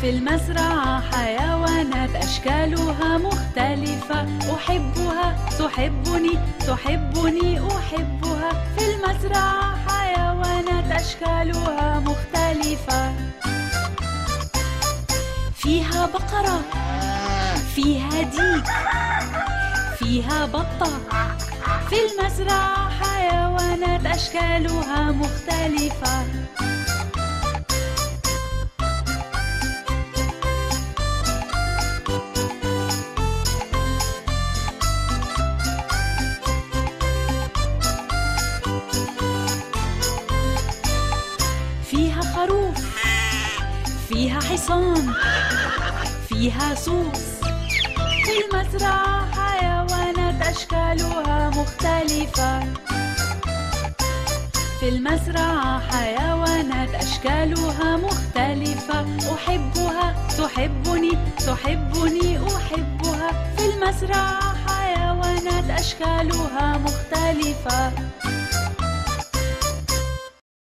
في المزرعة حيوانات أشكالها مختلفة. أحبها تحبني تحبني أحبها. في المزرعة حيوانات أشكالها مختلفة. فيها بقرة فيها ديك فيها بطة. في المزرعة حيوانات أشكالها مختلفة. فيها خروف فيها حصان فيها سوس في المزرعة حيوانات أشكالها مختلفة. في المزرعة حيوانات أشكالها مختلفة. أحبها تحبني تحبني أحبها. في المزرعة حيوانات أشكالها مختلفة.